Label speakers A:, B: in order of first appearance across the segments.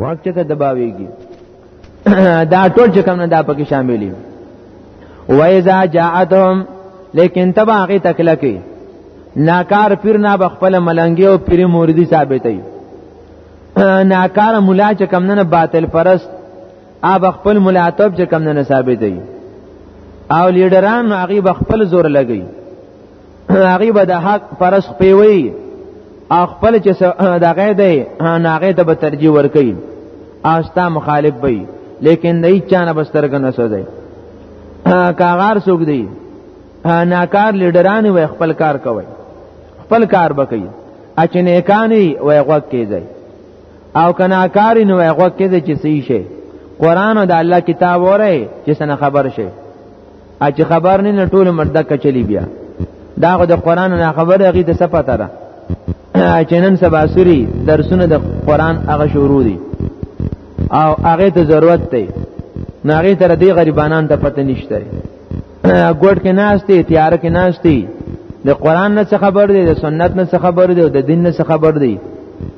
A: واک چته دباویږي دا ټول چې کوم نه دا پکې شاملې وایذا جاءتهم لیکن تبا هغه تکله کې ناکار پیر نه بخپل ملنګي او پیر موردی ثابتې ناکار مولا چې کوم نه باطل پرست اب خپل ملاتب چې کم نه ثابت دی او لیډران نو هغه به خپل زور لګي هغه به د حق پرس پیوي او خپل چې دغه دی هغه ته به ترجیح ورکي آستا مخالف وي لیکن نه چانه بسترګ نه سوځي کاغار سوګ دی ناکار لیډران وي خپل کار کوي خپل کار بکي اچنه کانی وي غوږ کیږي او کنا کاری نو هغه کې چې صحیح شي قران او د الله کتاب وره چې سن خبر شي اچ خبر نه ټول مرده کچلی بیا دا خو د قران نه خبر هغه د سپته ده چې نن سبا سوري درسونه د قران هغه شروع دي او هغه ته ضرورت دی نو هغه تر دې غریبانان ته پته نشته ګوډ کې ناشته تیار کې ناشته د قران نه څه خبر دی د سنت نه څه خبر دی او د دین نه څه خبر دی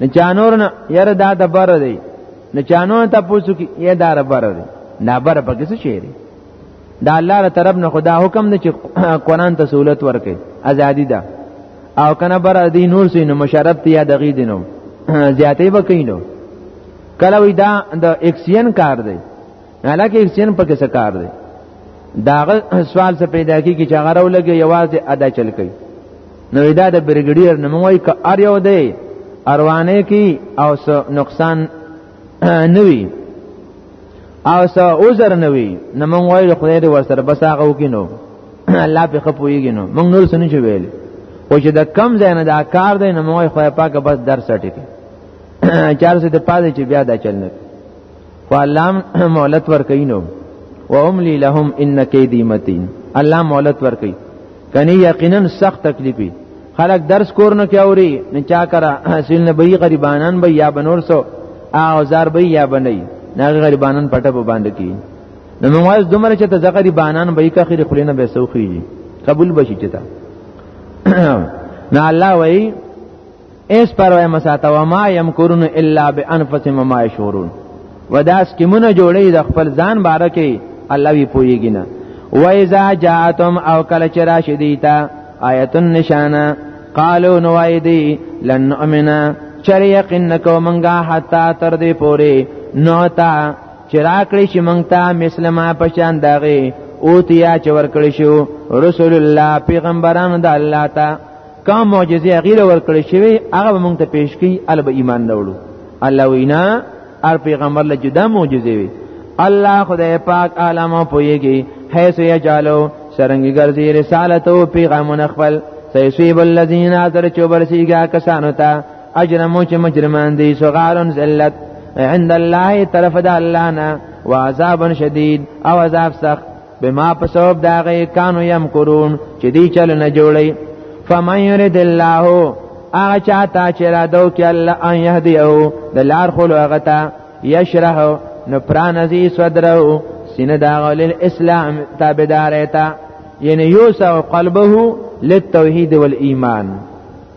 A: نه چانور نه یره دا د بر دی نه چانور ته پوسو کې یې دا ربر دی نه بر پکې څه شي دی دا الله تر طرف نه خدا حکم دی چې قران ته سہولت ورکړي ازادي ده او کنه بر دی نور سي نو مشرب تی یا دغې دینو زیاتې وکینو کله وی دا د اکسین کار دی حالکه اکسیجن پکې څه کار دی داغه سوال څه پیدا کیږي چې هغه راولګي یوازې ادا چل کوي نو دا د برګډیر نموي ک ار یو دی اروانه کی او نقصان نوي او سو عذر نوي نو مونږ وایو خدای دې ورسره بس هغه وکینو الله په خپويږي نو مونږ نور سنې چې ویل او چې د کم ځای نه دا کار دی نو مونږ خدای پاک بس درس ټکی چار سه د پاده چې بیا دا چل نه خو الله مولت ورکینو واملی لهم ان کیدی متین الله مولت ورکی کني یقینا سخت تکلیفي خلک درس کور نه کیوري نه چا کرا حاصل نه بي غریبانان به یا بنور سو او زار به یا بنئ نه غریبانان پټه په باندې کی نو موږ اوس دومره چې ته غریبانان به کا خیر خلینو به سوخی قبول بشي چتا نه الله وای اس پر وای مساته و ما یمکرون الا بانفسهم وما یشعرون وداس کی مونږ جوړی د خپل ځان باره کې الله وی پویږي نه و اذا جاءتم او کله چې راشي دیتا آیت النشانه قالو نوایدی لن نؤمنا چر یقین نکو منګه حتا تر دې پوری نوتا چې راکړی شي مونږ ته مسلمه پشان دغه او تیا چې ورکړی شو رسول الله پیغمبران د الله ته کوم معجزه غیر ورکړی شوی هغه مونږ ته پیش کی ال به ایمان راوړو الله وینا هر پیغمبر له جدا معجزه وی الله خدای پاک عالم پویږي حیث یجالو سرنګ ګرځي رسالت او پیغامونه خپل سیسیب الذین اثر چوبرسیګه کسانو ته اجرمو چې مجرمان دي صغارن ذلت عند الله طرف د الله نه وعذاب شدید او عذاب سخت بما په سبب دا غي کانو يم کرون چې دی چل نه جوړي فمن يرد الله هغه چاته چې را دو کې الله ان يهديه د لار خلو هغه ته يشرح نو پران ازي صدره سینه دا غل اسلام تابعدار ایتا یعنی یوسع قلبه للتوحید والایمان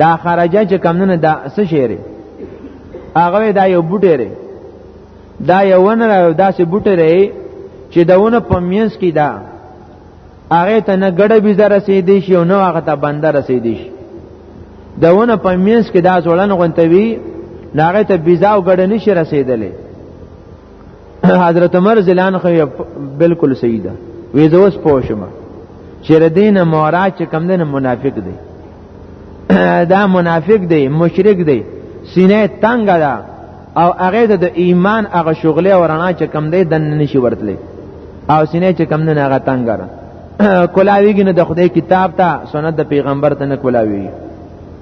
A: دا خرجه چې کمونه دا څه شيری هغه دا یو بوټی دی دا یو ونه را داسې بوټی دی چې دا ونه په مینس کې دا هغه ته نه ګډه بيزه رسیدي شي او نه هغه ته بنده رسیدي شي دا ونه په مینس کې دا ځوړن غونتوي هغه ته بيزه او ګډه نشي رسیدلې حضرت عمر زلان خو بالکل صحیح ده وې زه اوس پوه شم چې ردین مورا چې کم دین منافق دی دا منافق دی مشرک دی سینه تنگ ده او هغه د ایمان هغه شغله او رڼا چې کم دی دن نشي ورتلی او سینه چې کم نه هغه تنگ ده کولاویږي نه د خدای کتاب ته سنت د پیغمبر ته نه کولاویږي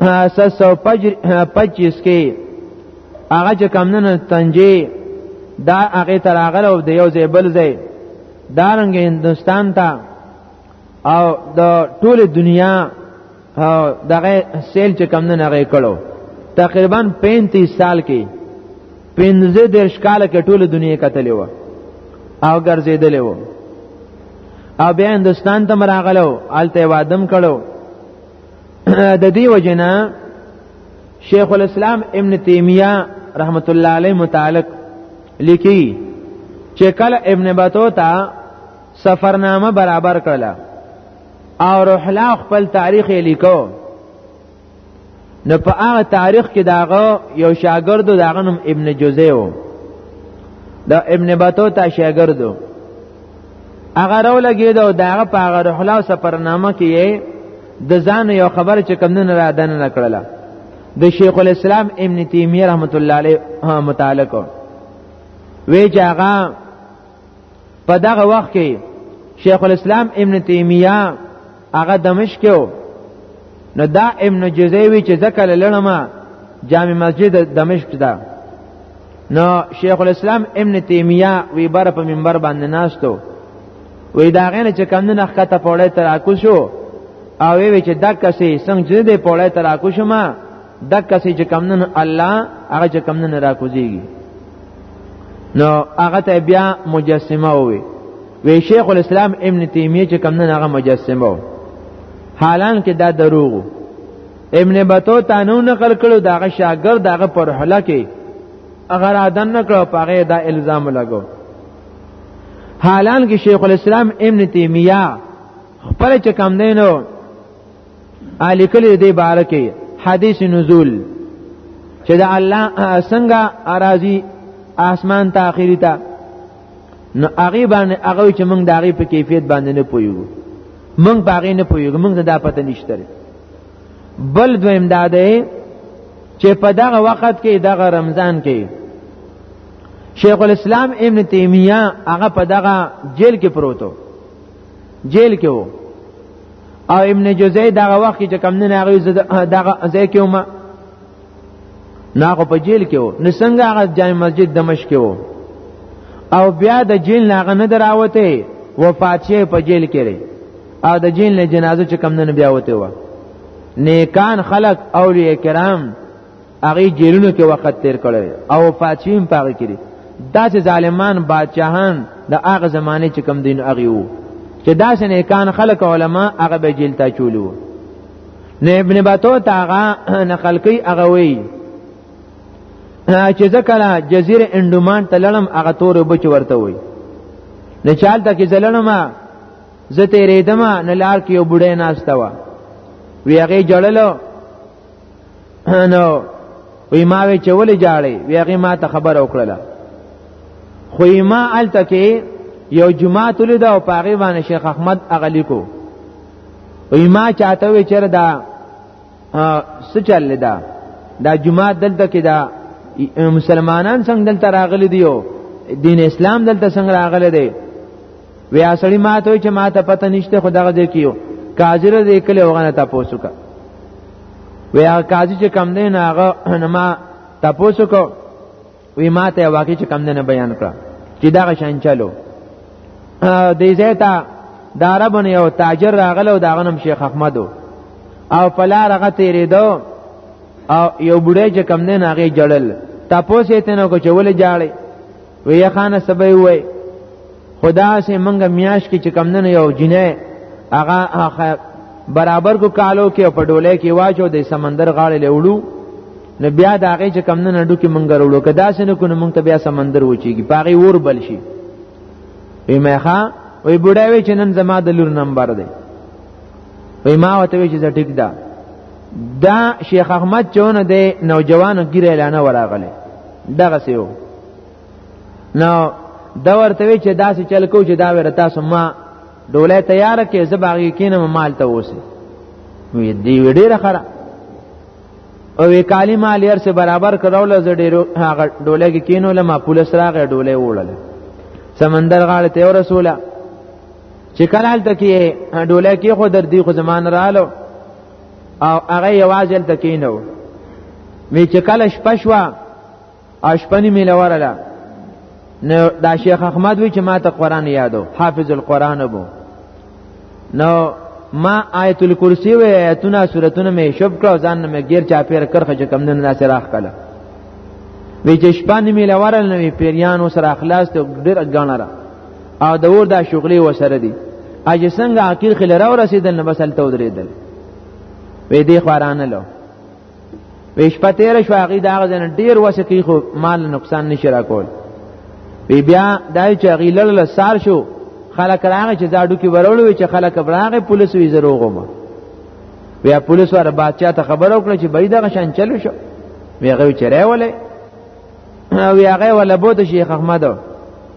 A: 725 کې هغه چې کمنن تنجي دا هغه تر هغه او د یو ځای بل ځای دارنګ هندستان ته او د ټول دنیا دغه سیل چې کم نه نغې کړو تقریبا 35 سال کې 15 درش کال کې ټول دنیا کتلې و او ګرځېدلې و او بیا هندستان ته مراغلو آلته وادم کړو د دې وجنه شیخ الاسلام ابن تیمیه رحمت الله علیه متعلق لیکي چې کله ابن بطوطه سفرنامه برابر کړله او رحلا خپل تاریخ یې لیکو نو په هغه تاریخ کې داغه یو شاګرد داغه نوم ابن جوزه و د ابن بطوطه شاګردو هغه راو لګید او داغه په هغه روح الله سفرنامه کې د ځان یو خبر چې کم نه را دن نه کړله د شیخ الاسلام ابن تیمیه رحمت الله علیه متعلق وی چې هغه په دغه وخت کې شیخ الاسلام ابن تیمیه هغه دمشق یو نو دا ابن جزیوی چې ذکر لړم جامع مسجد دمشق دا نو شیخ الاسلام ابن تیمیه وی بر په منبر باندې ناشتو وی دا غنه چې کم نه خطه پوره تر اکو شو او وی چې دک سي څنګه دې پوره تر اکو شو ما دک سي چې کمنن الله هغه چې کمنن را کوزيږي نو هغه ته بیا مجسمه وي وی شیخ الاسلام ابن تیمیه چې کمنن هغه مجسمه وي حالان کې دا دروغ ابن بطوطه نو نقل کړو داغه شاګرد داغه پر حلا کې اگر ادن نکړو پاره دا الزام لګو حالان کې شیخ الاسلام ابن تیمیه خپل چې کم دینو اهل کلی دې بارکه حدیث نزول چې د الله څنګه اراضي اسمان ته اخیری ته نو هغه باندې هغه چې موږ د هغه په کیفیت باندې نه پویو موږ په هغه نه پویو موږ ته دا پته نشته بل دویم دا دی چې په دغه وخت کې دغه رمضان کې شیخ الاسلام ابن تیمیه هغه په دغه جیل کې پروتو جیل کې وو او ابن جوزی دغه وخت چې کم نه هغه دغه ځای کې ومه نه خو په جیل کې وو نو څنګه هغه جامع مسجد دمشق کې وو او بیا د جیل نه هغه نه دراوته وفات شي په جیل کې لري او د جیل نه جنازه چې کم نه بیا وته و نیکان خلق اولیاء کرام هغه جیلونو کې وخت تیر کړی او فاطیم پاره کړی دا چې ظالمان بادشاهان د هغه زمانه چې کم دین هغه وو چې دا څنګه کان خلق علما هغه به جیل ته چولو نه ابن بطوط هغه نقل کوي هغه وی چې ځکه جزیره انډومان ته لړم هغه تور وبچ ورته وی نه چالتہ کې زلنم زه تیرې دما نه لار کې یو بډې ناشته وا وی هغه جړلو نو وی ما وی چې ولې جاړې وی هغه ما ته خبر او کړله خو ما الته کې یو جمعه تل دا او پاغي باندې شیخ احمد اغلی کو وی ما چاته وی چر دا سچل دا دا جمعه دلته کې دا مسلمانان څنګه دلته راغلي دي او دین اسلام دلته څنګه راغلي دي ویا سړی ما ته چې ما ته پته نشته خو دغه دې کیو قاضی را دې کله وغنه تاسو کا ویا قاضی چې کم دی نه هغه نه ما تاسو کو وی ما ته واقعي چې کم نه بیان کړ چې دغه شان چلو دې زیتا داربن یو تاجر راغلو داغه نم شیخ احمدو او پلا رغه تیرې دو او یو بډای چې کم نه هغه جړل تاسو یې تنه کو چې ولې جاړي وی خانه سبې وای خدا سه منګه میاش کې چې کم نه یو جنې هغه برابر کو کالو کې په ډولې کې واجو د سمندر غاړې له وړو نو بیا دا هغه چې کم نه ډو کې منګه وړو کدا سه نه کو نه مونږ ته بیا سمندر وچیږي پاغي ور بل شي وی مخه وی بډاوي چې نن زما د لور نمبر دی وی ما وته وی چې ټیک ده دا شیخ احمد چونه دی نوجوانو ګیره اعلان وراغله دغه سیو نو دا ورته وی چې داسې چل کو چې دا ور تاسو ما ډوله تیار کې زباغي کینم مال ته اوسه وی دی ډیر خره او وی کالی مال ير سره برابر کړول ز ډیرو هغه ډوله کې کینو لما پولیس راغې ډوله وړل سمندر غاړه ته رسوله چې کله تل کې ډوله کې خو در دی خو زمان رالو او هغه یوازې تکینو وی چې کله شپه شو او شپه نیمه لورله نو دا شیخ احمد وی چې ما ته قران یادو حافظ القرآن بو نو ما آیت الکرسی و آیتونه سورتونه می شب کړو ځان می غیر چا پیر کرخه چې کم نه ناس راخ کله وی چې شپه نیمه لورل نو پیریان وسره اخلاص ته ډیر غنره او د ور دا شغلې وسره دي اجه څنګه عقیل خل را ورسېدل نو بس هلته ودرېدل وې دې خوارانه لو وې شپه تېره شوه هغوی د هغه ځای نه ډېر وسه کوي خو مال نقصان نه شي راکول وې بیا دا چې هغوی لړله سار شو خلک راغی چې دا ډوکي ورولو چې خلک راغی پولیس وی زرو غوما بیا پولیس ور بادشاہ ته خبر وکړه چې بای دغه شان چلو شو بیا غوی چرای ولې وی هغه ولا بوت شیخ احمد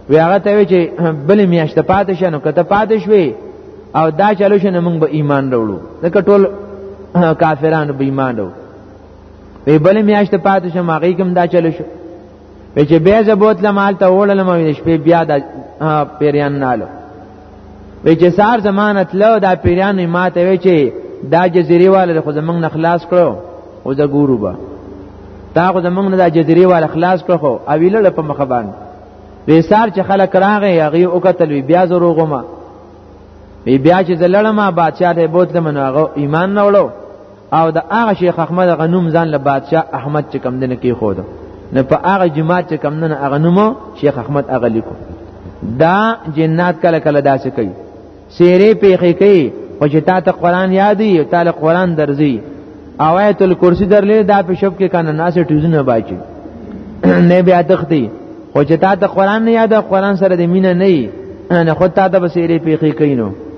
A: وی هغه ته وی چې بل میاشت پاتې شنو کته پاتې شوي او دا چلو شنو موږ به ایمان راوړو دا ټول کافرانو به ایمان راوړو وی بل میاشت پاتې شم هغه کوم دا چلو شو وی چې بیا زبوت لمال ته وړل مې شپې بیا د پیریان نالو وی چې سار زمانه تلو دا پیرانو ماته وی چې دا جزيري والا خو زمنګ نه خلاص کړو او دا ګورو با تا خو زمنګ نه دا جزيري والا خلاص کړو خو اویل په مخ باندې وی سار چې خلک راغی هغه او قتل وی بیا زرو غما وی بیا چې زلړم بادشاہ ته بوتلم نو هغه ایمان نه وړو او د هغه شیخ احمد غنوم ځان له بادشاه احمد چې کم دنه کې خو ده نه په هغه جماعت چې کم نه هغه نومو شیخ احمد هغه لیکو دا جنات کله کله داسې کوي سیرې پیخې کوي او چې تا ته قران یادې او تعالی قران درځي آیت الکرسی درلې دا په شپ کې کنه ناس ټیزونه باچي نه بیا تختی او چې تا ته قران نه یاد قران سره د مینه نه نه خود تا ته بسیرې پیخې کوي نو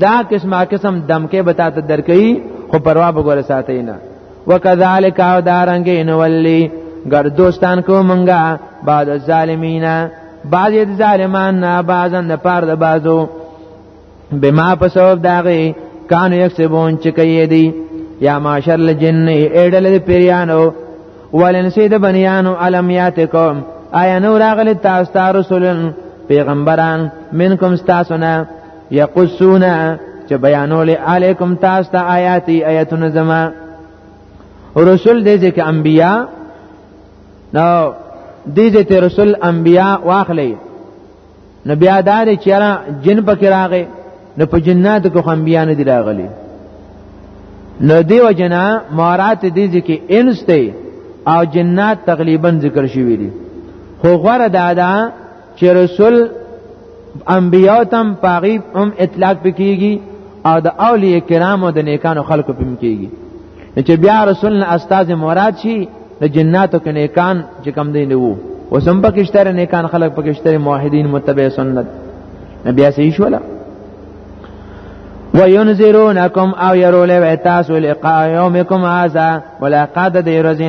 A: دا قسمه قسم دمکه به تاسو درکې خو پروا به ګور ساتي نه وکذالک او دارنګ ان ولی ګر دوستان کو منګه بعد الظالمین بعض ظالمان نه بعضن د پار د بازو بما په سبب داغي کانو یکسبون چې کوي دي یا معاشر الجن ایډل د پیرانو ولنسی د بنیانو علم یاتکم آیا نو راغلی تاسو ته رسولن پیغمبران منکم تاسو نه یقصون چې بیانول علیکم تاسو ته آیاتی آیاتونه زما رسول دې چې انبیا نو دې چې رسول انبیا واخلې نو بیا دا دې چې جن پکې راغې نو په جناتو کې هم بیا نه دی راغلي نو دیو جنا مارات دې چې کې انس ته او جنات تقریبا ذکر شوی دي خو غره دادا چې رسول انبیاء تم پاغي هم اطلاق پکېږي او د اولیاء کرامو د نیکانو خلقو پم کېږي چې بیا رسول نه استاد مراد شي د جناتو کې نیکان چې کم دی نه وو وسم پکشتر نیکان خلق پکشتر موحدین متبع سنت نبی اسی شولا وینذرونکم او يرول وتاسو لقاء یومکم هذا ملاقات د ورځې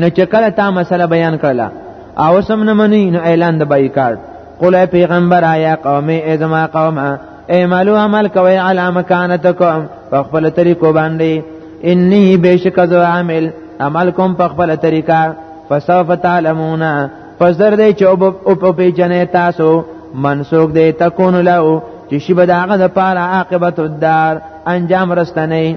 A: نو چې کله تا مسله بیان کړله او سم نه منی نو اعلان د بایکاټ قل پیغمبر آیا قوم ای زما قوم اعملو عمل کوي علی مکانتکم په خپل طریقو باندې انی بشک ذو عامل عمل کوم په خپل طریقه فسوف تعلمون پس در دی چې او په پیجنې تاسو منسوک دی تکون له چې شی به داغه د پاره عاقبت الدار انجام رستنی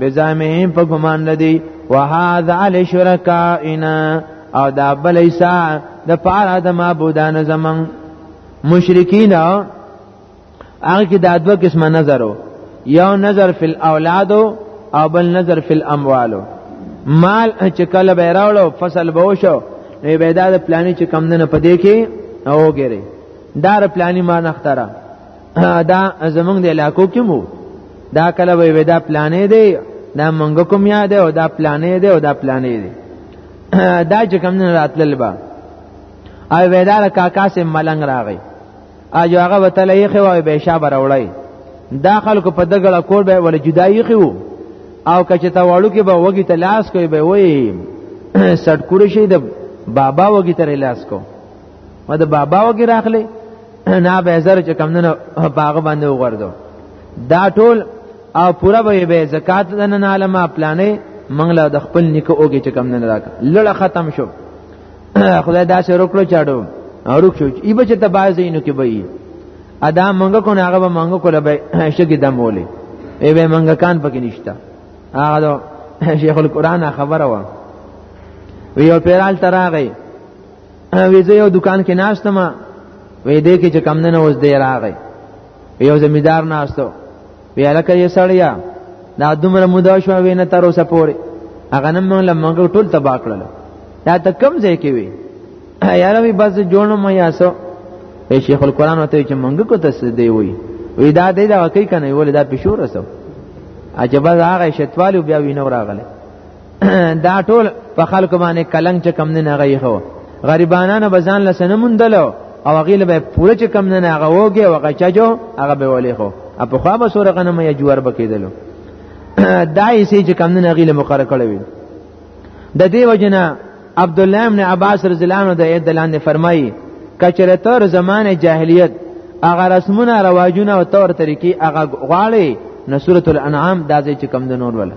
A: بزامهم په ګمان لدی وهذا لشرکائنا او دا بل ایسا د پاره د معبودان زمون مشرکین هغه کې دا دوه قسمه نظرو یو نظر فی الاولاد او بل نظر فی الاموال مال چې کله به راوړو فصل به وشو نو به دا د پلانې چې کم نه پدې کې اوګره دار پلانې ما نختره دا زمونږ د علاقو کې مو دا کله وی وی دا پلانې دی دا مونږ کوم یاد او دا پلانې دی او دا پلانې دی دا چې کوم نه راتلل با او وی دا کاکا سه ملنګ راغی اجو هغه وتل یې خو او به شابه راوړی دا خلکو په دغه کور به ول جدایي خو او کچه تا وړو کې به وګی ته لاس کوي به وای سټکور شي د بابا وګی ته لاس کو ما د بابا وګی راخلی نه به زر چې کم نه باغ باندې وګرځو دا ټول او پورا به به زکات د نن عالمه پلانې منګله د خپل نیکه اوګه چې کم نه راک لړه ختم شو خدای دا سره وکړو چاډو اورک شو ای بچ ته باز اینو کې به ادا منګه کو نه هغه به منګه کوله به شګی دمولې ای به منګه کان پکې نشتا هغه شیخ القرآن خبره و ویو پیرال تراغی وې زه یو دکان کې ناشتم وې دې کې چې کم نه اوس دی راغی یو زمیدار ناشتو وی الکه یې سړیا دا دومره مودا شو وینه تر اوسه پورې هغه نن موږ لمغه ټول تبا کړل دا ته کم ځای کې وی یاره وی بس جوړو مې یاسو ای شیخ القرآن وته چې منګه کو ته دی وی وی دا دی دا کوي کنه ولې دا پښور رسو عجبه هغه شتوالو بیا وینو راغله دا ټول په خلکو باندې کلنګ چې کم نه غي خو غریبانانو بزان لسنه مندلو او غیله به پوره چې کم نه هغه وګي او غچجو هغه به ولې خو په خو به سور غنم یا جوار بکیدلو دا یې چې کم نه غیله مقرره کړی وي د دې وجنه عبد الله ابن عباس رضی الله عنه د اې دلان فرمایي کچره تر زمانه جاهلیت هغه رسمونه رواجونه او تور طریقې هغه غواړي نو سورۃ الانعام دا چې کم د نور ولا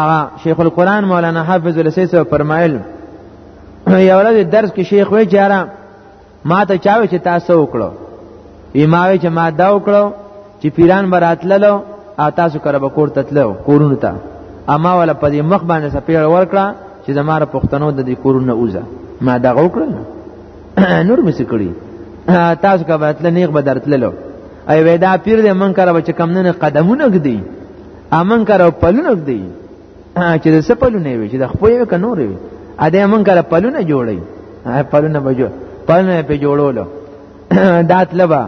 A: اغه شیخ القرآن مولانا حافظ السیس فرمایل یو ورځ درس کې شیخ وی چاره ما ته چاوي چې تاسو وکړو ایماوي چې ما دا وکړو چې پیران براتللو او تاسو کړه به کور تتلو کورونو ته اما ولا په دې مخ باندې سپیړ ورکړه چې زماره پښتنو د دې کورونه اوزه ما دا وکړل نور مې سکړي تاسو کا باتل نیغ به درتللو ای ودا پیر دې من کړه چې کم نه قدمونه غدي امن کار او پلونه دی چې د څه پلونه وي چې د خپل یو کنور وي ا دې امن کار پلونه جوړي پلونه به جوړ پلونه په جوړولو دا طلبه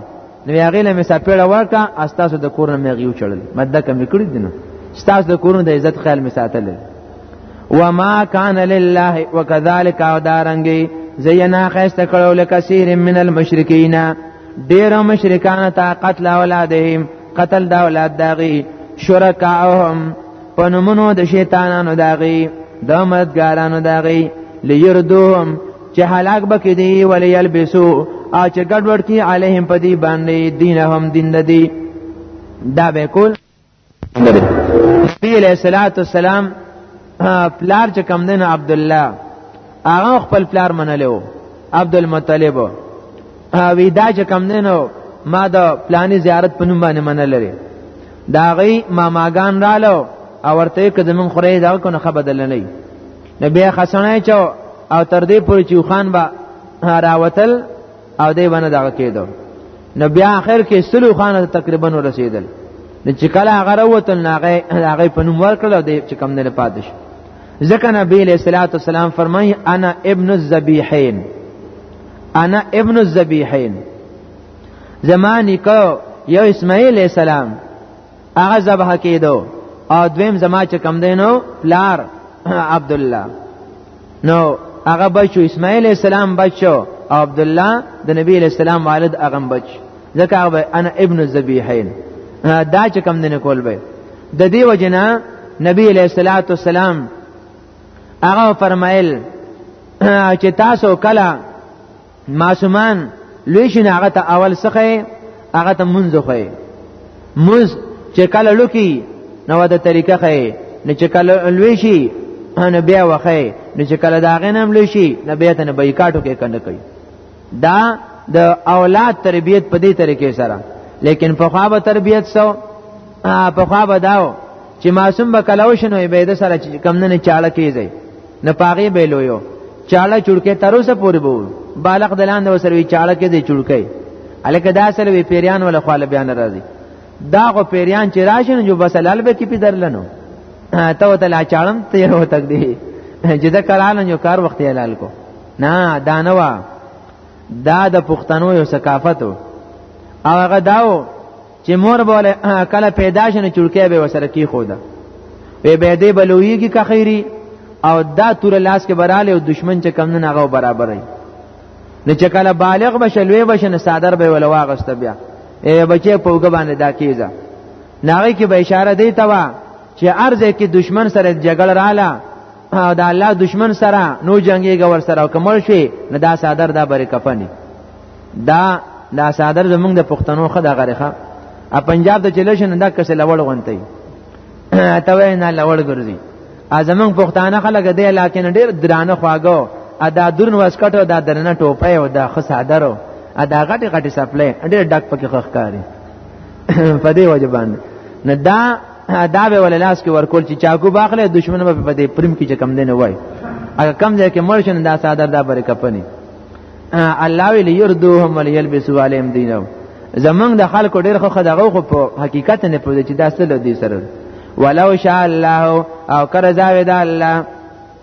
A: نو هغه له مسا پیړه ورکا استاسو د کورن مې غيو چړل مده کم کړی دینو استاسو د کورن د عزت خیال می ساتل وما كان لله وكذلك دارنګي زینا خسته کړو لکثیر من المشرکین ډیر مشرکان تا قتل اولادهم قتل دا اولاد داغي شرکاهم پنمونو د شیطانانو داغي د مدګارانو داغي لیردوهم چې هلاک بکې دی ولې یلبسو او چې ګډوډ کی علیهم پدی باندې دینهم دین دی دا به کول نبی علیہ الصلوۃ والسلام پلار چې کم دین عبد الله هغه خپل پلار منلو عبد المطلب وی دا چې کم دین ما د پلاني زیارت په نوم باندې منلري دا غي ماماګان رالو او ورته کې زمون خورې دا کو نه خبدل نه نبی حسنه چو او تر دې پورې چې خان با راوتل او دې باندې دا کېدو نو بیا اخر کې سلو خان ته تقریبا ورسېدل نو چې کله هغه راوتل نو هغه هغه په نوم ورکړل دی چې کم نه پاتې شو ځکه نبی علیہ الصلوۃ والسلام فرمایي انا ابن الذبیحین انا ابن الذبیحین زمانی کو یو اسماعیل علیہ السلام هغه ذبح کېدو او دویم زما چې کم دینو پلار عبد الله نو هغه بچو اسماعیل السلام بچو او عبد الله د نبی علیہ السلام والد هغه بچ ځکه هغه انا ابن الذبیحین دا چې کم دنه کول به د دې وجنا نبی علیہ الصلوۃ والسلام هغه فرمایل چې تاسو کله ماشومان لوی شي هغه ته اول څخه هغه ته منځ خوي مز چې کله لوکي نو د طریقه خي نه چې کله لوی شي نه بیا وخی نه چې کله دا غنم لوی شي نه بیا ته نه بایکاټو کې کنده کوي دا د اولاد تربیت په دې طریقې سره لیکن په خوابه تربیت سو په خوابه داو چې معصوم به کلوشنو عبادت سره کم نه چاړه کیږي نه پاغي به لویو چاړه چړکه تر اوسه پورې بو بالغ دلاند وسره وی چاړه کې دی چړکه الکه دا سره وی پیریان ولا خاله بیان راځي دا غو پیریان چې راشن جو بس لال به کې پیدر لنو ته وته لا چاړم ته یو تک دی چې دا کلان یو کار وخت یې لال کو نه دانوا دا د پښتنو یو ثقافتو او هغه داو چې مور بوله کله پیدا شنه چړکې به وسره کی خو ده وی به دې بلویږي که خیری او دا تور لاس کې براله او دشمن چې کم نه هغه برابرې نه چې کله بالغ بشه لوی بشه نه صادر به ولا واغسته بیا ای بچي په وګ باندې دا کیزه ناغي کې به اشاره دی تا چې ارزه کې دشمن سره جګړه رااله او دا الله دشمن سره نو جنگي غور سره کومل شي نه دا صادر دا بری کفنی دا دا صادر زمونږ د پښتنو خدای غریخه ا پنجاب د چلیشن دا کسه لوړ غونتی ته وینا لوړ ګرځي ا زمونږ پښتانه خلک دی علاقې ډیر درانه خواګو ا دا درن واسکټ او دا درنه ټوپه او دا خسادرو ا دا غټي غټي سپلې ډیر ډک پکې خخکاری په دې وجبان نه دا دا به ول لاس کې ورکول چې چاکو باخله دشمن به په دې پریم کې کم دینه وای اګه کم ځای کې مړ شنه دا صادر دا بر کپنی الله ویل یردوهم وليلبسوا عليهم دینهم زمنګ د خلکو ډیر خو خدغه خو په حقیقت نه پوهې چې دا څه لدی سره ولو شاء الله او کرزا ودا الله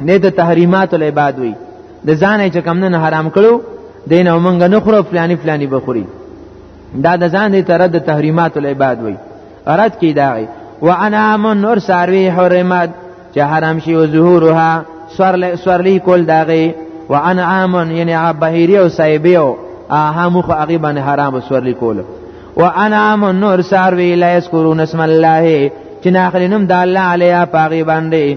A: نه د تحریمات العباد وي د ځان چې کم نه حرام کړو دین او منګ نه خورو فلانی فلانی بخوري دا د ځان دې تر د تحریمات العباد وي رد کی داغي وانا من نور ساروی حرمت چې حرام شي او ظهورها سورلی سورلی کول داغي وانا عامن یعنی عبهری او صایبیو اها مخ هغه باندې حرام سورلی کول وانا عامن نور ساروی لا یذكرون اسم الله چې ناخلینم د الله علیه پاغي باندې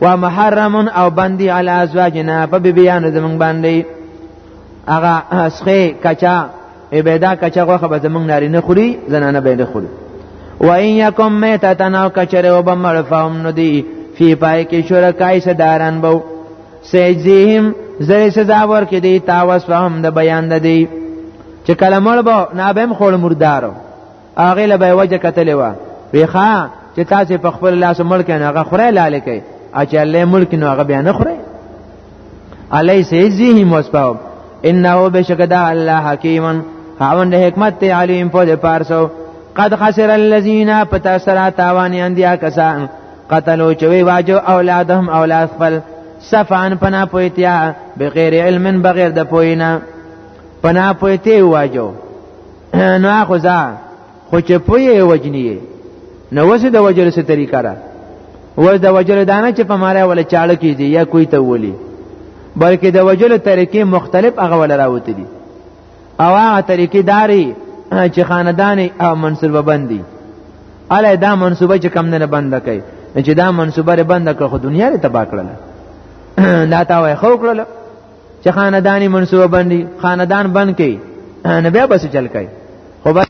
A: و محرم او بندي علی ازواجنا په بیبیانو زمونږ باندې هغه اسخه کچا عباده کچا غوخه به زمونږ ناری نه خوري زنانه به نه خوري و ان یکم میتتن او کچره او بمړ فهم ندی فی پای کې شرکای صداران بو سیجزیهم زری سزا ورکې دی تاوس فهم د بیان د دی چې کلمړ بو نابم خور مردارو هغه له به وجه کتلې و ویخا چې تاسو په خپل لاس ملک نه هغه خره لاله کوي اچ الله ملک نه هغه بیان خره علی سیزیه مصباح انه بشکدا الله حکیمن خاوند حکمت ته علیم په دې پارسو قد خسر الذين پتا سرا تاوان اندیا کسان قتلوا چوي واجو اولادهم اولاد خپل صفان پنا پویتیا بغیر علم بغیر د پوینا پنا پویتی واجو نو اخو ځا خو چې پوی وجنی نو وسه د وجل سره طریقه را و د وجل دانه چې په مارا ولا چاړه کې دی یا کوی ته ولی بلکې د وجل طریقې مختلف هغه ولا راوته دي او هغه طریقې داري چې خاندان او منصوبه بندي اله دا منصوبه چې کم نه بند کړي چې دا منصوبه بند کړه خو دنیا ته تباہ کړل دا تا وای خو کړل چې خاندانی منسوبه باندې خاندان بند کړي نه بیا بس چل کړي خو بس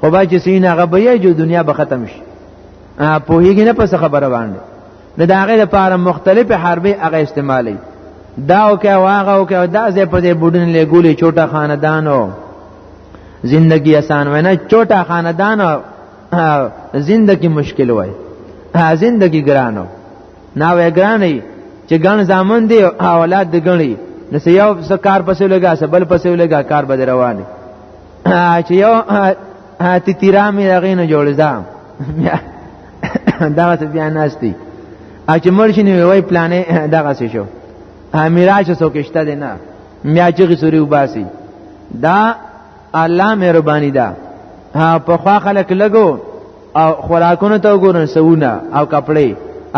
A: خو با چې سین هغه بیا جو دنیا به ختم شي په هیګ نه پس خبره باندې د داغه لپاره مختلف حربي هغه استعمالي دا او که واغه او که دا زه په دې بډن لګولې چوټه خاندانو زندگی آسان وای نه چوټه خاندان زندگی مشکل وای زندگی ګرانو نا وای ګرانې چې ګڼ زامن دی او اولاد دی ګڼي نو سه یو څه کار پسې لګا سه بل پسې لګا کار به رواني چې یو تیرا مې هغه نه جوړځم دا څه بیا ناشتي اچ مرشي نه وای پلانې دغه څه شو امیرا چې سوکشته دی نه میا چې سوري وباسي دا الله مهرباني ده په خوا خلک لګو او خوراکونه ته وګورن سونه او کپڑے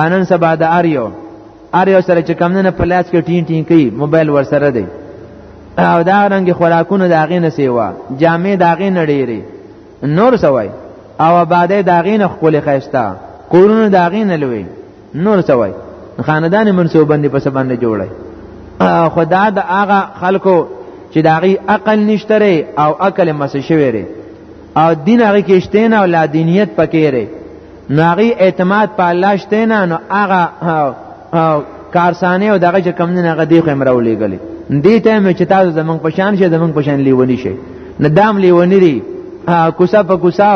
A: انن سبا د اریو اریو سره چې کم نه په لاس کې ټین ټین کوي موبایل ور سره دی او دا رنګ خوراکونه د اغې نه سیوا جامې د اغې نه ډېری نور سوای او آبادې داغینه خپل خيستا کورونه داغینه لوي نور سوای خاندان منسوب باندې په سباندې جوړي خدا د هغه خلکو چې داغي عقل نشته او عقل مس شوی او دین هغه کې شته نه او لا دینیت پکې لري ناغي اعتماد په الله شته نه نو هغه او کارسانه او دغه چې کم نه هغه دی خو امرو لګلې دې ته مې چې تاسو زمنګ پشان شي زمنګ پشان لیونی شي نه دام لیونی دی کوسا په کوسا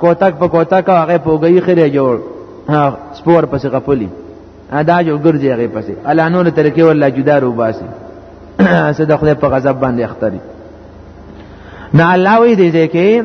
A: کوتک په کوتک هغه پوګی خره جوړ سپور پسې غفلی ادا جو ګرځي هغه پسې الا نور ترکه ولا جدا رو باسي صدق خدای په غضب باندې اختري نه الله وی دی چې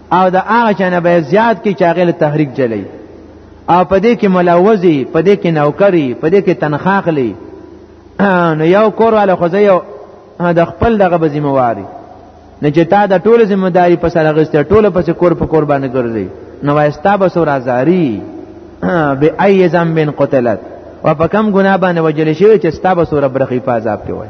A: او د هغه چنه به زیات کی چاغل تحریک جلی او پدې کې ملوزي پدې کې نوکری پدې کې تنخاخلی نو یو کور علی خو یو د خپل دغه به ذمہواری نه چې تا د ټول ذمہداری په سره غسته ټول پس کور په کور باندې ګرځي نو واستا به سور ازاری به ای ذنب قتلت و په کم ګنا باندې وجل شوی چې ستا به سور برخی په عذاب کې وای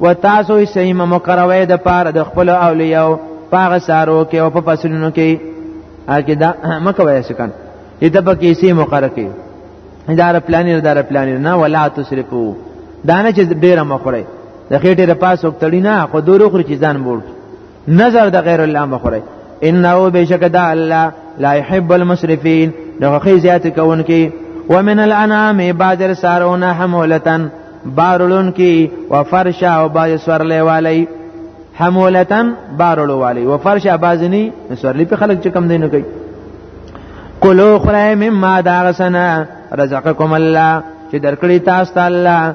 A: و تاسو یې سیمه مقروي د پاره د خپل اولیاء پاغه سارو کې او په فصلونو کې اګه دا مکه وایې سکن دې په کې سیمه مقرره کې اداره پلانیر اداره پلانیر نه ولا تسرفو دانه چې ډیره مخړی د خېټې د پاسو تړی نه خو دورو خور چې ځان بول نظر د غیر الله مخوره انه بشک د الله لا يحب المسرفين دغه خي زیات کون کی ومن الانعام بعض السارون حمولتن بارلون کی وفرشا او بعض سورلی والی حمولتن بارلو والی وفرشا بعضنی سورلی په خلق چې کم دینو کوي کلو خره مما داغسنا رزقکم الله چې درکړی تاسو ته الله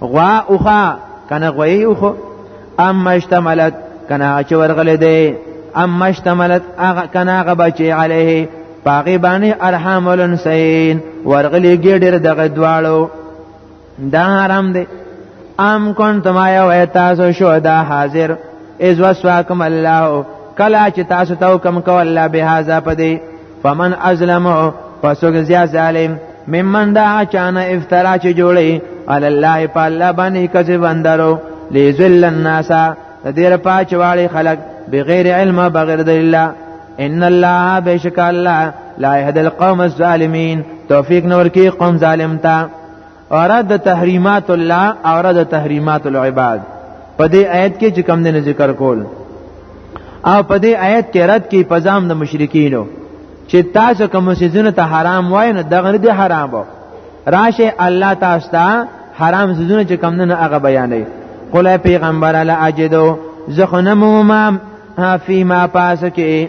A: غوا اوخه کنه غوی اوخه ام اشتملت کنه چې ورغلې دی ام اشتملت هغه کنه هغه بچي عليه پاغي باندې ارحام الانسین ورغلې ګډر دغه دواړو دا حرام دی ام کنتم آیا و تاسو شو دا حاضر از وسواکم الله کلا چې تاسو ته حکم کو الله به هاذا پدې فمن ازلم پس وګ زیا ظالم ممن دا چانه افترا چې جوړي علی الله په الله باندې کذب اندرو لذل الناس د دې لپاره چې واړي خلق بغیر علم بغیر د الله ان الله بشک الله لا يهدي القوم الظالمين توفيق نور کې قوم ظالم ته اورد تحریمات الله اورد تحریمات العباد په دې آیت کې چې کم نه ذکر کول او په دې آیت کې رد کې پزام د مشرکینو چې تاسو کوم سيزونه ته حرام وای نه دغه دې حرام وو راشه الله تاسو ته حرام سيزونه چې کم نه هغه بیانې قل پیغمبر الا اجدو زخنمو ما فيما پاس کې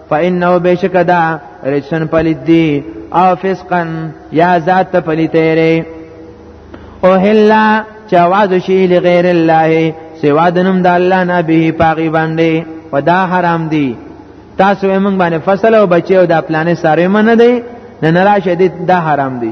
A: فانه بشک دا رجسن پلیت دی او فسقن یا ذات پلیته ری او هلا چواز شی لغیر الله سوا دنم د الله نه به پاغي باندې ودا حرام دی تاسو موږ باندې فصل او بچي او د پلانې ساره من نه دی نه راشه دي دا حرام دی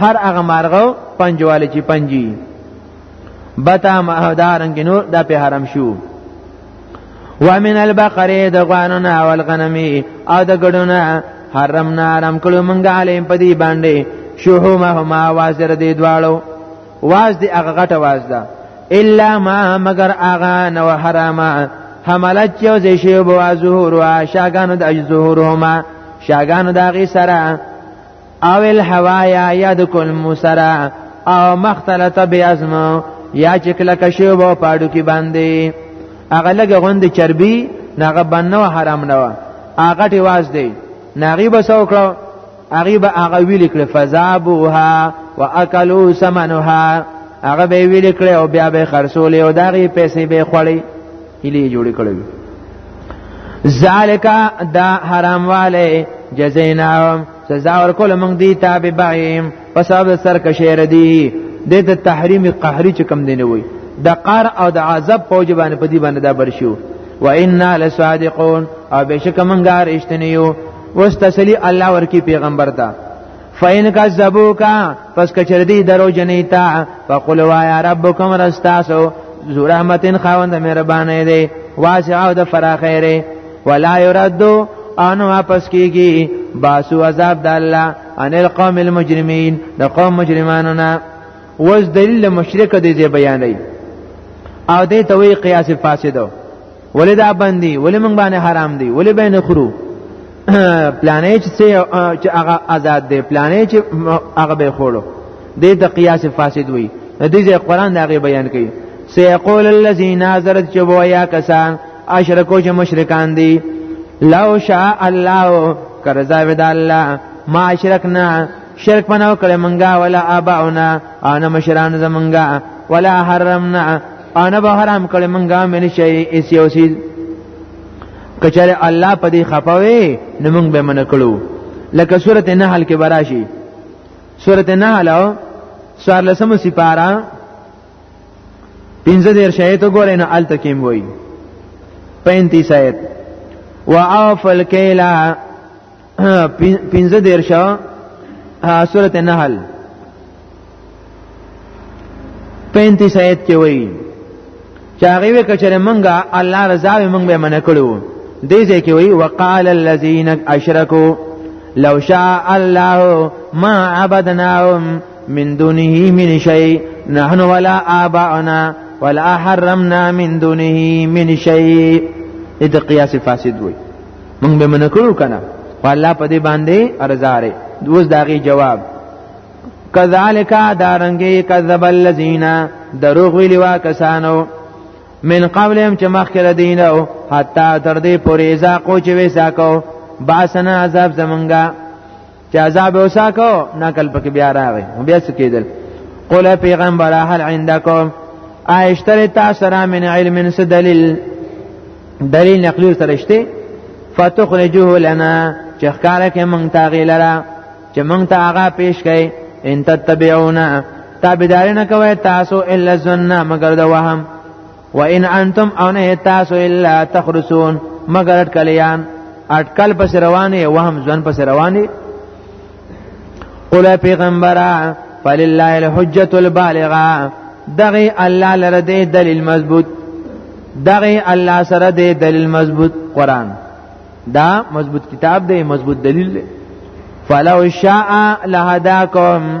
A: هر هغه مارغه پنجواله چې پنجي بتا مهدارنګ نور دا په حرام شو ومن البقره د غوانونه او الغنمی او د ګډونه حرم نه حرام کړو مونږه علیم په دې باندې شهومهما واز در دې دواړو واز دې هغه غټه واز ده الا ما مگر اغا نو حراما حملت یو زې شی بو ظهور او شاګانو د ظهورهما شاګانو د غي سره او الحوایا یاد کول موسرا او مختلط بیازم یا چې کله کشو وو پاړو کې باندې هغه لګ غوند چربي ناغه بنو حرام نه و هغه ټی واز دی ناغي بس وکړو هغه به هغه ویل کړ فزابوها واکلوا ثمنها هغه به ویل کړ او بیا به خرصول او دغه پیسې به خړی هلی جوړ کړی ذالک دا حرام والے جزینا سزا ورکول موږ دی تابع بعیم په سبب سرکشه ردی د ته تحریم قهری چې کم دی نه وای د قار او د عذاب پوج باندې په دی باندې دا برشو و انا لصادقون او بشک موږ رښتینیو واستسلی الله ورکی پیغمبر ته فین کذبوکا پس کچر دی درو جنی تا فقل وایا ربکم رستاسو ذو رحمتن خاوند مهربانه دی واسع د فراخه دی ولا يردو ان واپس کیږي باسو عذاب د الله ان القوم المجرمين د قوم مجرمانو نه وز دلیل مشرک دی دی بیانې او دې توي قیاس فاسدو ولې دا باندې ولې موږ باندې حرام دی ولې به نه خورو پلانې چې چې هغه آزاد دی پلانې چې هغه به خورو دې د قیاس فاسد وي دې ځای قران دا غي بیان کوي سيقول الذين نظرت چې بویا کسان اشرکو چې مشرکان دي لو شاء الله کرزا ود الله ما اشرکنا شرک پناو کړی منګه ولا اباؤنا انا مشران زمنګه ولا حرمنا انا به حرام کړی منګه من شي اس یو سي کچره الله په دې خپوي نو موږ به من کړو لکه سورته نحل کې براشي سورته نحل او سوار لسمه سپارا پنځه دیر شایته ګورې نو الته کې وای 35 آیت واعف الکیلا پنځه دیرشا سورت نحل پینتیس آیت کې وایي چې هغه وی کچره منګه الله رضا وي منګ به من کړو دې ځای کې وایي وقال الذين اشركوا لو شاء الله ما عبدناهم من دونه من شيء نحن ولا آباؤنا ولا حرمنا من دونه من شيء اذا قياس فاسد وي مونږ به من کړو کنه والله په دې باندې ارزاره دوس داغي جواب کذالک دارنګي کذب الذین دروغ ویلی وا کسانو من قبلهم چې مخکره دینو حتا تر دې پورې ځا کو چې وساکو باسنه عذاب زمونږه چې عذاب وساکو نقل پکې بیا راغی بیا څه کېدل قل پیغمبر هل عندکم آیشتر تاسو را من علم څه دلیل دلیل نقلی سره شته فتخرجوه لنا چې ښکارا کې مونږ تا غیلره چې مونږ ته هغه پیش کړي ان تتبعونا تابعداري نه کوي تاسو الا ظن مگر د وهم وان انتم او نه تاسو الا تخرسون مگر اٹکلیان اٹکل پس روانه وهم ځوان پس روانه قل پیغمبره فلله الحجه البالغه دغه الله لره دی دلیل مضبوط دغه الله سره دی دلیل مضبوط قران دا مضبوط کتاب دی مضبوط دلیل دی فلو شاء لهداکم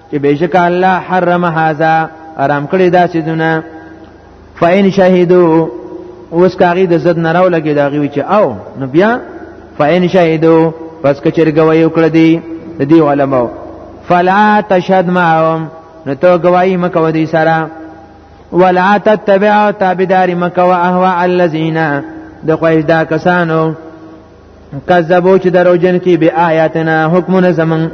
A: چې بشک الله حرم هذا حرام کړی دا چې دونه فاین شهیدو اوس کاغی د زد نراو لګی دا غوی چې او نو بیا فاین شهیدو پس کچر گواہی وکړه دی د دی علماء فلا تشهد معهم نو تو گواہی مکو دی سره ولا تتبع تابعدار مکو اهوا الذین د خوښ دا کسانو کذبو چې دروجن کې به آیاتنا حکمونه زمون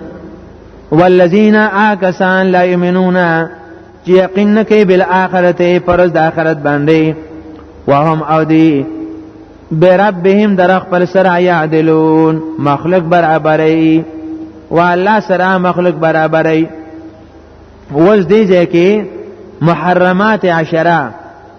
A: والذین آکسان لا یمنون چې یقین نه کوي بل آخرت پرز د آخرت باندې وهم او دی بربهم در خپل سره یعدلون مخلوق برابرې و الله سره مخلوق برابرې وز دی ځکه محرمات عشره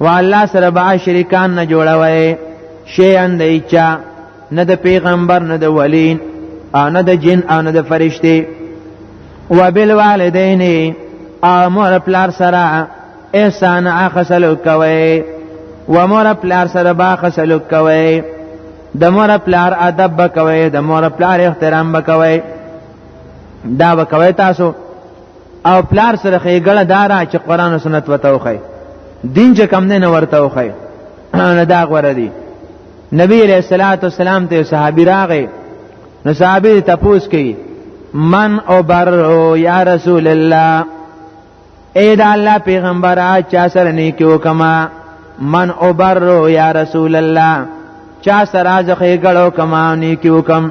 A: و الله سره به شریکان نه جوړوي شي ان دیچا نه د پیغمبر نه د ولین او نه د جن او نه د فرشتي و بالوالدین او مور پلار سره احسان اخسلو کوي و مور پلار سره با خسلو کوي د مور پلار ادب بکوي د مور پلار احترام بکوي دا بکوي تاسو او پلار سره خېګړه دارا چې قران او سنت وته وخی دین چې کم نه ورته وخی نه دا غوړه دی نبی علیہ الصلوۃ والسلام ته صحابي راغی نو صحابي تپوس کوي من او بر یا رسول الله اے دا الله پیغمبر چا سره نیکو کما من او بر یا رسول الله چا سره ځخې ګړو کما نیکو کما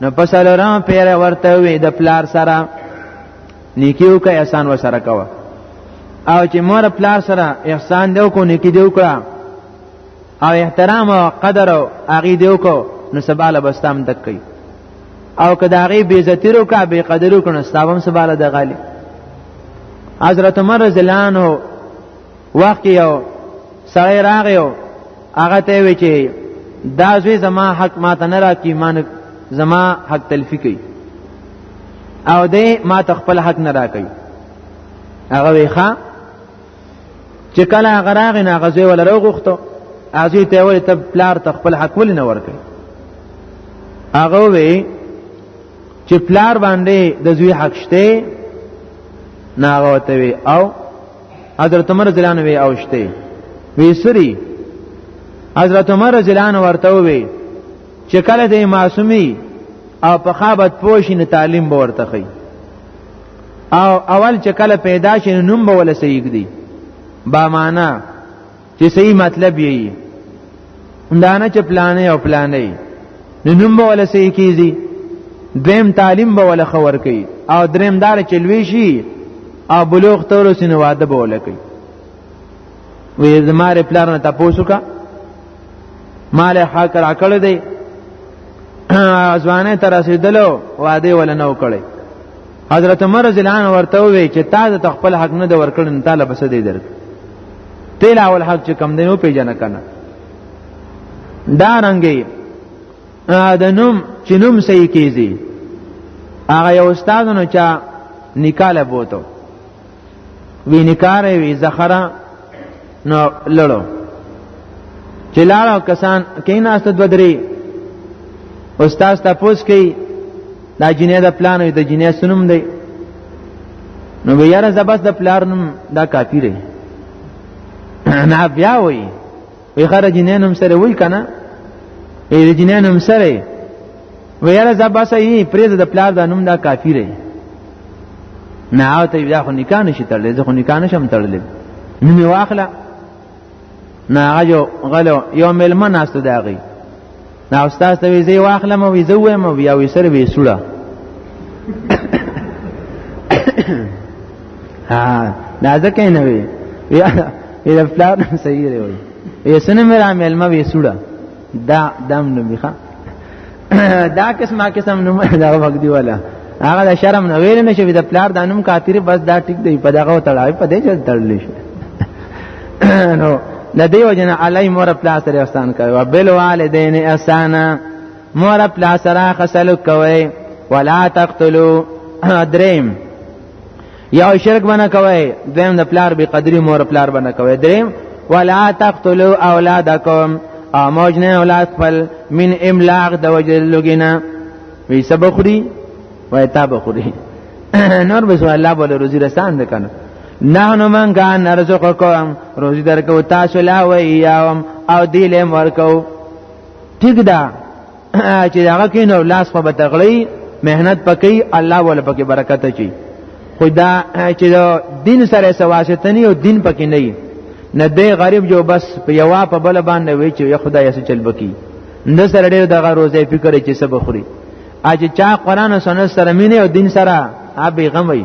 A: نو په سلورم پیر ورته وی د پلار سره نیکیو کوي احسان و سره کوه او چې مور پلار سره احسان دیو کو نیکی دیو کړه او احترام او قدر او اغي دیو کو نو سباله بستام دک کوي او که دا غي بی عزتی رو کا بی قدرو کنه ستابم سباله د غالي حضرت عمر رضی الله عنه وخت یو سړی راغی او هغه ته وی چې دا زوی زما حق ما ته نه راکی مان زما حق تلفی کوي او دې ما ته خپل حق نه راکی هغه وی ښا چې کله هغه راغی نه هغه زوی ولا روغختو ازي ته وی ته پلار ته خپل حق ول نه ورکی هغه وی چې پلار باندې د زوی حق شته ناغه وتوي او حضرت عمر زلان وی اوشته وی سری حضرت عمر زلان ورته وی چې کله د معصومی او په خابت پوشین تعلیم به ورته خي او اول چې کله پیدا شین نوم به ولسېګ دی با معنا چې صحیح مطلب یې دا نه چې پلانې او پلانې نو نوم به ولا صحیح کیږي دویم تعلیم به ولا خور کوي او دریم دار چې لوي شي او بلوغ تور سینه واده به ولا کوي وې زماره پلان ته پوسوکا مال حق را کړی دی ځوانه تر رسیدلو واده ولا نه وکړي حضرت عمر رضی الله عنه ورته وی چې تا د خپل حق نه د ورکړن تعالی بس دې درک تیل او الحق چې کم دینو پیژنه کنه دا رنګي دا نوم چې نوم صحیح کیږي هغه یو استاد نو چا نکاله بوته وی نکاره وی زخره نو لړو چې لاړو کسان کیناست بدري استاد تاسو کوي دا جنې دا پلان وي د جنې سنوم دی نو یاره زبس د پلار نوم دا کافی دی نه بیا وای وی خره جنینم سره وای کنه ای جنینم سره وی یاره زبس ای پریز د پلار د نوم دا کافی دی نه او ته بیا خو نکاح نشي تړلې زه خو نکاح نشم تړلې نو می واخله نه غجو غلو یو ملمن است داغي نه استاد ته ویزه واخلم او ویزه وایم او بیا وی سره وی سوړه ها دا ځکه نه وی یا فلان صحیح دی وی یې سنمه را ملما وی سوړه دا دم نو میخه دا قسمه قسم نو دا وخت دی ولا هغه د شرم نه ویل نشي د پلار د انم کاتری بس دا ټیک دی په دغه تړای په دې چې تړل شي نو د دې وجنه علی مور پلا سره احسان کوي او بل والدین احسان مور پلا سره خسل کوي ولا تقتلوا دریم یا شرک بنه کوي دویم د پلار به قدرې مور پلار بنه کوي دریم ولا تقتلوا اولادکم او موجنه اولاد خپل من املاق د وجه لګینا وی سبخوري وای تا بخوري نور به سوال الله بوله روزي رسان ده کنه نحنو من کان نرزقکم روزی درکو تاسو لا و ایاهم او دیلم ورکو ٹھیک ده چې هغه کې نو لاس په بتغړی مهنت پکې الله ول پکې برکت چي خدا چې دین سره سواسته نه او دین پکې نه وي نه دی غریب جو بس په یوا په بل باندې وی چې یا خدای یې چل بکی نه سره ډیر دغه روزه فکر چې سب خوري اج چا قران او سنت سره مینه او دین سره ابي غمي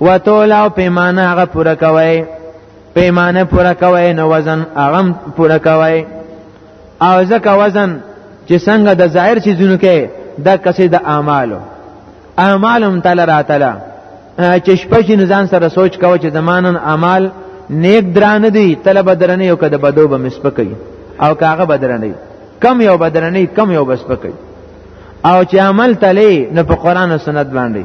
A: وتول او پیمانه هغه پوره کوي پیمانه پوره کوي نو وزن هغه پوره کوي او ځکه وزن چې څنګه د ظاهر چیزونو کې د کسې د اعمالو اعمالم تعالی راتله چې شپږ نزان سره سوچ کوي چې زمانن اعمال نیک درانه دي طلب درنه یو کده بدو به مسپکې او کاغه بدرنه کم یو بدرنه کم یو بسپکې او چې عمل تلې نه په قران او سنت باندې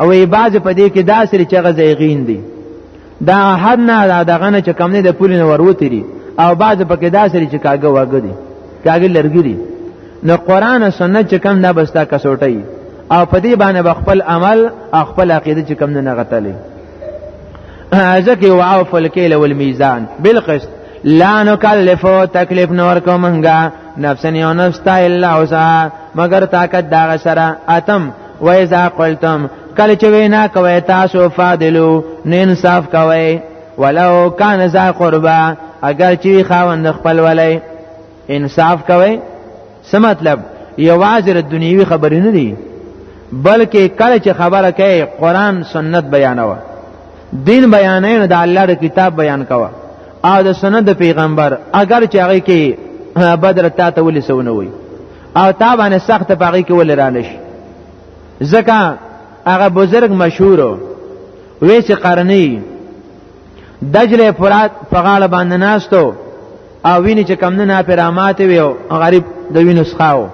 A: او ای باز په دې کې داسې چې هغه زیغین دي دا حد نه دا دغه نه چې کم نه د پولې نه وروتې دي او باز په کې داسې چې کاګه واګه دي کاګه لرګي دي نو قران او سنت چې کم دا بستا کسوټي او په دې باندې خپل عمل او خپل عقیده چې کم نه غتلې ځکه واو فلکیل والمیزان بالقسط لا نکلف تکلیف نور کو منګه نفسن یو نفس تا الا وسع مگر طاقت دا سره اتم و اذا قلتم کله چې وینا کوي تاسو فاضلو نه انصاف کوي ولو کان ذا قربا اگر چې خاوند خپل ولای انصاف کوي څه مطلب یوازې د دنیوي خبرې نه دي بلکې کله چې خبره کوي قران سنت بیانوه دین بیانې نه د الله د کتاب بیان کوه او د سنت د پیغمبر اگر چې هغه کې بدر تا ته ولې سونه وي او تا باندې سخت پاغي کې ولې را نشي ځکه هغه بزرګ مشهور ویس قرنی دجله فرات په غاړه باندې ناستو او ویني چې کم نه نه پرامات وي او غریب د وینو سخاو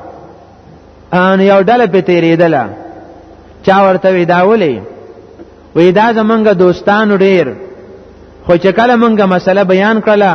A: ان یو ډله په تیرېدله چا ورته وی دا ولې وی دا زمونږ دوستانو ډیر خو چې کله مونږه مسله بیان کړله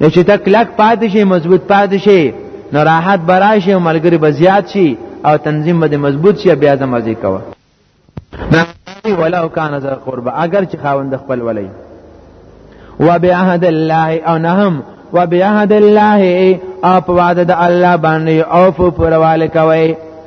A: نو چې ته کلک پاتې شي مضبوط پاتې شي نو راحت براشي او ملګری به زیات شي او تنظیم به مضبوط شي بیا د مزي کوه ولو کان ذا قرب اگر چې خاوند خپل ولای وبعهد الله او نهم وبعهد الله او په وعده د الله باندې او په پرواله کوي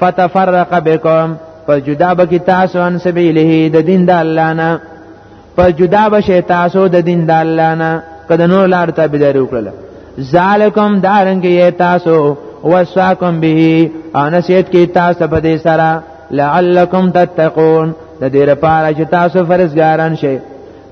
A: فتفرق بكم پس جدا بکی تاسو ان سبیله د دین د الله نه پس جدا بشی تاسو د دین د الله نه کده نور لار ته بدر وکړه ذالکم دارنګ یې تاسو وصاکم به انسیت کی تاسو په دې سره لعلکم تتقون د دې لپاره چې تاسو فرزګاران شئ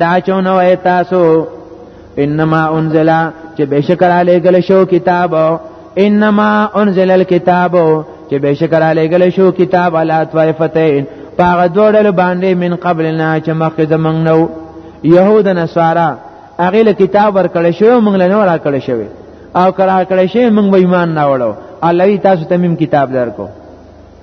A: دا چونه وای تاسو انما انزل چې بشکر علی گل شو کتاب انما انزل الكتاب چې بشکر علی گل شو کتاب علی طائفتین پاغه دوړل باندې من قبلنا چې مخکې زمنګ نو يهود نصارا هغه له کتاب ورکړل شو موږ له نور راکړل شو او کرا کړل شو موږ به ایمان نه وړو الله تاسو تمیم کتاب درکو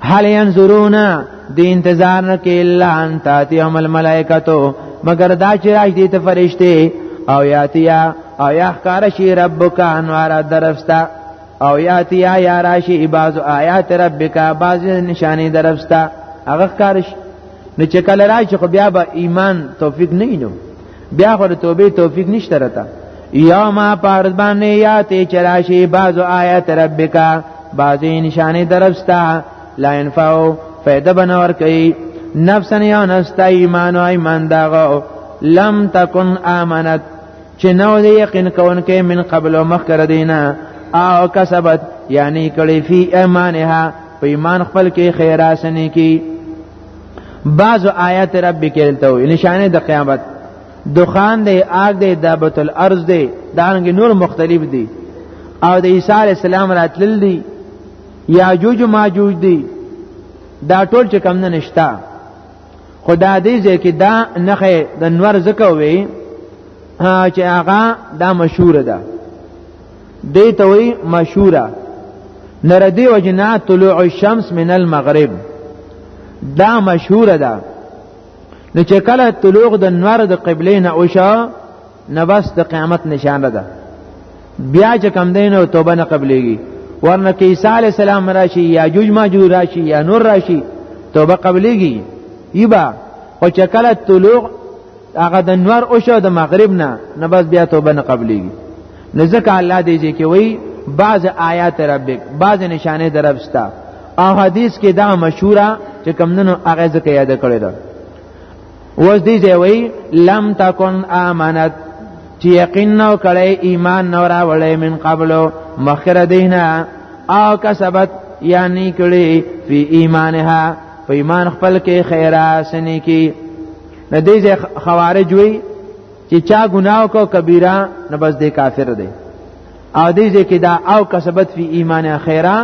A: هل ينظرون د انتظار نه کې الا ان تاتي هم الملائکتو مگر دا چې راځي دي ته فرشته او یاتیا او یا خکار شي ربک انوار درفستا او یاتیا یا راشي بعض آیات ربک بعض نشانی درفستا هغه خکار شي نو چې کله راشي خو بیا به ایمان توفیق نه نو بیا خو توبه توفیق نشته رته یا ما پارز باندې یا ته چراشی بعض آیات ربک بعض نشانه دربستا لا ينفع فائدہ بنور کوي نفسن یا نستا ایمان او ایمان داغو لم تکن امنت چې نو دې یقین کون کې من قبل او مخکره دینه او کسبت یعنی کړي فی ایمانها په ایمان خپل کې خیراسنه کې بعض آیات رب کریم ته وي نشانه د قیامت دخان دی آگ دی دابت الارض دی دارنګ نور مختلف دی او د عیسی علی السلام راتلل دی یاجوج و ماجوج دی دا ټول چې کم نه نشتا خدا دې ځکه دا نخې د نور زکه وي چې هغه دا مشهور ده دی ته وی مشوره نر دی وجنا طلوع الشمس من المغرب دا مشهور ده نو چې کله طلوع د نور د قبله نه اوشه نو بس د قیامت نشانه ده بیا چې کم دین او توبه نه قبليږي ورنه کې عیسی علی السلام راشي یا جوج ماجوج راشي یا نور راشي توبه قبليږي یبا او چې کله طلوع هغه د نور اوشه د مغرب نه نو بس بیا توبه نه قبليږي نزدک الله دی چې کې وای بعض آیات ربک بعض نشانه دربستا او حدیث کې دا مشهوره چې کمندونو هغه ځکه یاد کړی دا وز دی ځای وای لم تکن امانت چې یقین نو کړی ایمان نو راولې من قبلو مخکره دینه او کسبت یعنی کړي فی ایمانها په ایمان خپل کې خیره سنې کې ندیز خوارج وی چې چا ګناو کو کبیره نه بس دی کافر دی او دې ځکه دا او کسبت فی ایمان اخیرا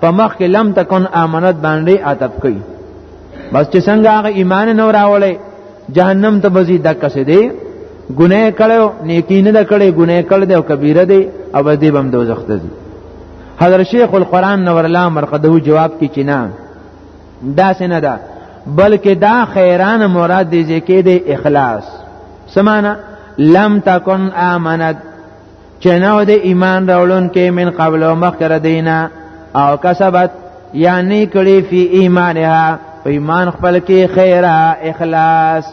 A: په مخ کې لم تکون امانت باندې عتب کړي بس چې څنګه هغه ایمان نه راولې جهنم ته بزی دک سه دی ګناه کړو نیکی نه کړې ګناه کړ دی او کبیره دی او بس دی بم دوزخ ته حضرت شیخ القرآن نور الله مرقده جواب کې چینا دا سنه ده بلکې دا خیران مراد دی ځکه دی اخلاص سمانا لم تکن امنت چنو د ایمان راولون کې من قبل او مخکره دینا او کسبت یعنی کړي فی ایمانها په ایمان خپل کې خیره اخلاص